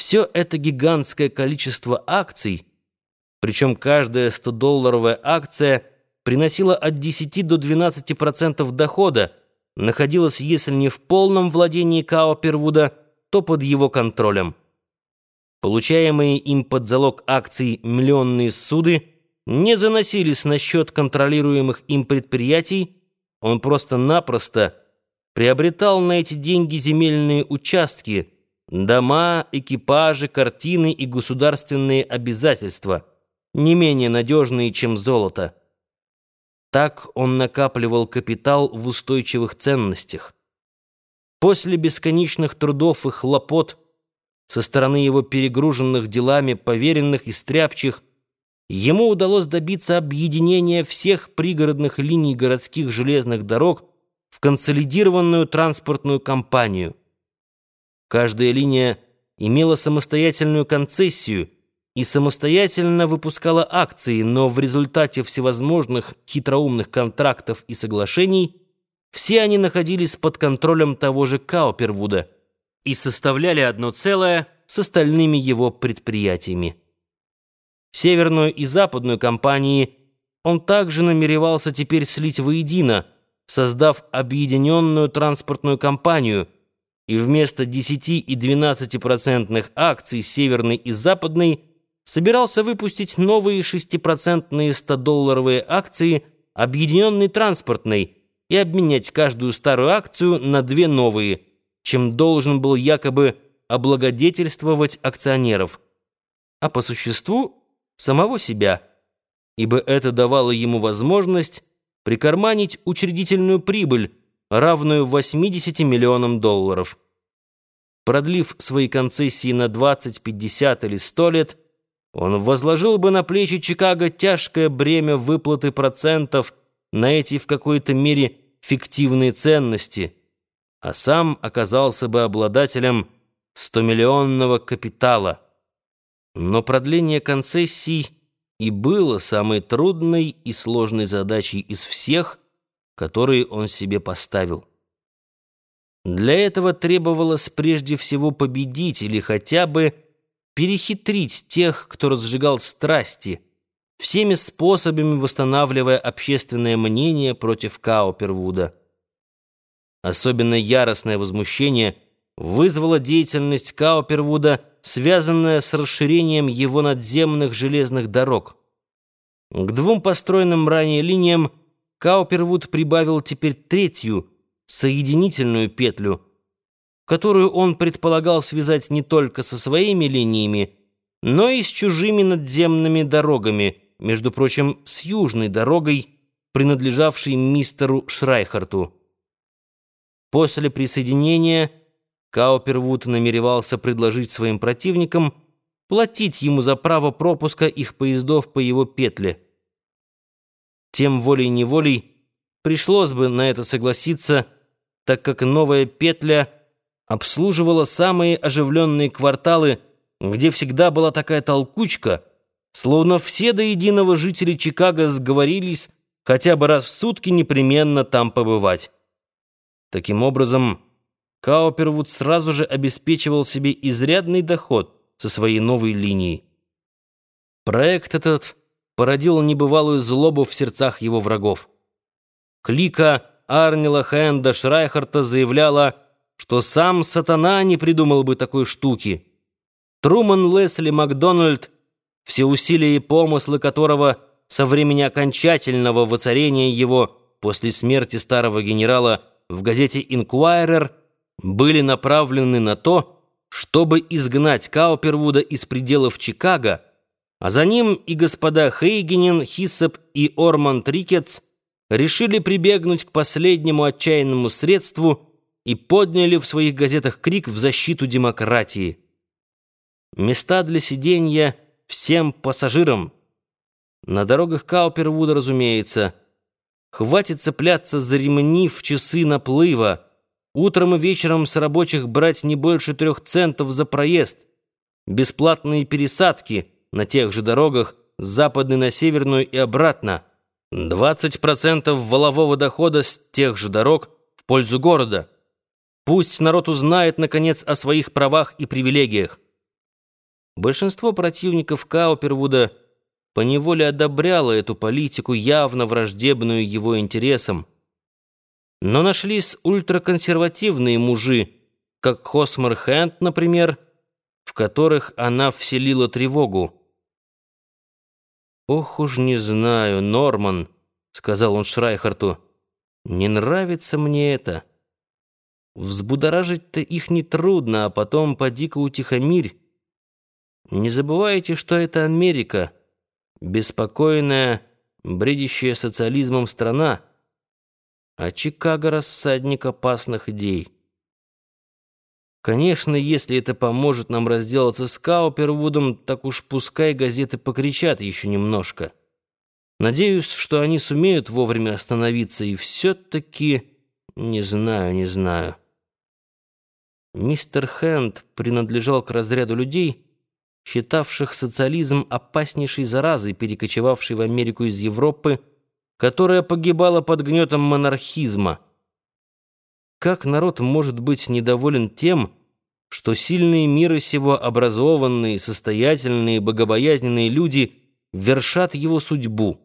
Все это гигантское количество акций, причем каждая 100-долларовая акция приносила от 10 до 12% дохода, находилась, если не в полном владении Као Первуда, то под его контролем. Получаемые им под залог акций миллионные суды не заносились на счет контролируемых им предприятий, он просто-напросто приобретал на эти деньги земельные участки, дома, экипажи, картины и государственные обязательства, не менее надежные, чем золото. Так он накапливал капитал в устойчивых ценностях. После бесконечных трудов и хлопот со стороны его перегруженных делами поверенных и стряпчих ему удалось добиться объединения всех пригородных линий городских железных дорог в консолидированную транспортную компанию. Каждая линия имела самостоятельную концессию и самостоятельно выпускала акции, но в результате всевозможных хитроумных контрактов и соглашений все они находились под контролем того же Каупервуда и составляли одно целое с остальными его предприятиями. Северную и западную компании он также намеревался теперь слить воедино, создав объединенную транспортную компанию, и вместо 10 и 12% акций северной и западной собирался выпустить новые 6% 100-долларовые акции объединенной транспортной и обменять каждую старую акцию на две новые, чем должен был якобы облагодетельствовать акционеров. А по существу самого себя, ибо это давало ему возможность прикарманить учредительную прибыль, равную 80 миллионам долларов. Продлив свои концессии на 20, 50 или 100 лет, он возложил бы на плечи Чикаго тяжкое бремя выплаты процентов на эти в какой-то мере фиктивные ценности, а сам оказался бы обладателем 100-миллионного капитала. Но продление концессий и было самой трудной и сложной задачей из всех, которые он себе поставил. Для этого требовалось прежде всего победить или хотя бы перехитрить тех, кто разжигал страсти, всеми способами восстанавливая общественное мнение против Каупервуда. Особенно яростное возмущение вызвала деятельность Каупервуда – связанная с расширением его надземных железных дорог. К двум построенным ранее линиям Каупервуд прибавил теперь третью, соединительную петлю, которую он предполагал связать не только со своими линиями, но и с чужими надземными дорогами, между прочим, с южной дорогой, принадлежавшей мистеру Шрайхарту. После присоединения Каупервуд намеревался предложить своим противникам платить ему за право пропуска их поездов по его петле. Тем волей-неволей пришлось бы на это согласиться, так как новая петля обслуживала самые оживленные кварталы, где всегда была такая толкучка, словно все до единого жители Чикаго сговорились хотя бы раз в сутки непременно там побывать. Таким образом, Каупервуд сразу же обеспечивал себе изрядный доход со своей новой линией. Проект этот породил небывалую злобу в сердцах его врагов. Клика Арнила Хенда Шрайхарта заявляла, что сам сатана не придумал бы такой штуки. Труман Лесли Макдональд, все усилия и помыслы которого со времени окончательного воцарения его после смерти старого генерала в газете «Инкуайрер» были направлены на то, чтобы изгнать Каупервуда из пределов Чикаго, а за ним и господа Хейгенен, Хиссеп и Орманд Рикетс решили прибегнуть к последнему отчаянному средству и подняли в своих газетах крик в защиту демократии. Места для сиденья всем пассажирам. На дорогах Каупервуда, разумеется. Хватит цепляться за ремни в часы наплыва, Утром и вечером с рабочих брать не больше трех центов за проезд. Бесплатные пересадки на тех же дорогах с западной на северную и обратно. 20% волового дохода с тех же дорог в пользу города. Пусть народ узнает, наконец, о своих правах и привилегиях. Большинство противников Каупервуда поневоле одобряло эту политику, явно враждебную его интересам. Но нашлись ультраконсервативные мужи, как Хосмер Хэнд, например, в которых она вселила тревогу. «Ох уж не знаю, Норман», — сказал он Шрайхарту, — «не нравится мне это. Взбудоражить-то их нетрудно, а потом поди-ка утихомирь. Не забывайте, что это Америка, беспокойная, бредящая социализмом страна, а Чикаго — рассадник опасных идей». Конечно, если это поможет нам разделаться с Каупервудом, так уж пускай газеты покричат еще немножко. Надеюсь, что они сумеют вовремя остановиться, и все-таки... Не знаю, не знаю. Мистер Хэнд принадлежал к разряду людей, считавших социализм опаснейшей заразой, перекочевавшей в Америку из Европы, которая погибала под гнетом монархизма — как народ может быть недоволен тем, что сильные мира сего, образованные, состоятельные, богобоязненные люди вершат его судьбу?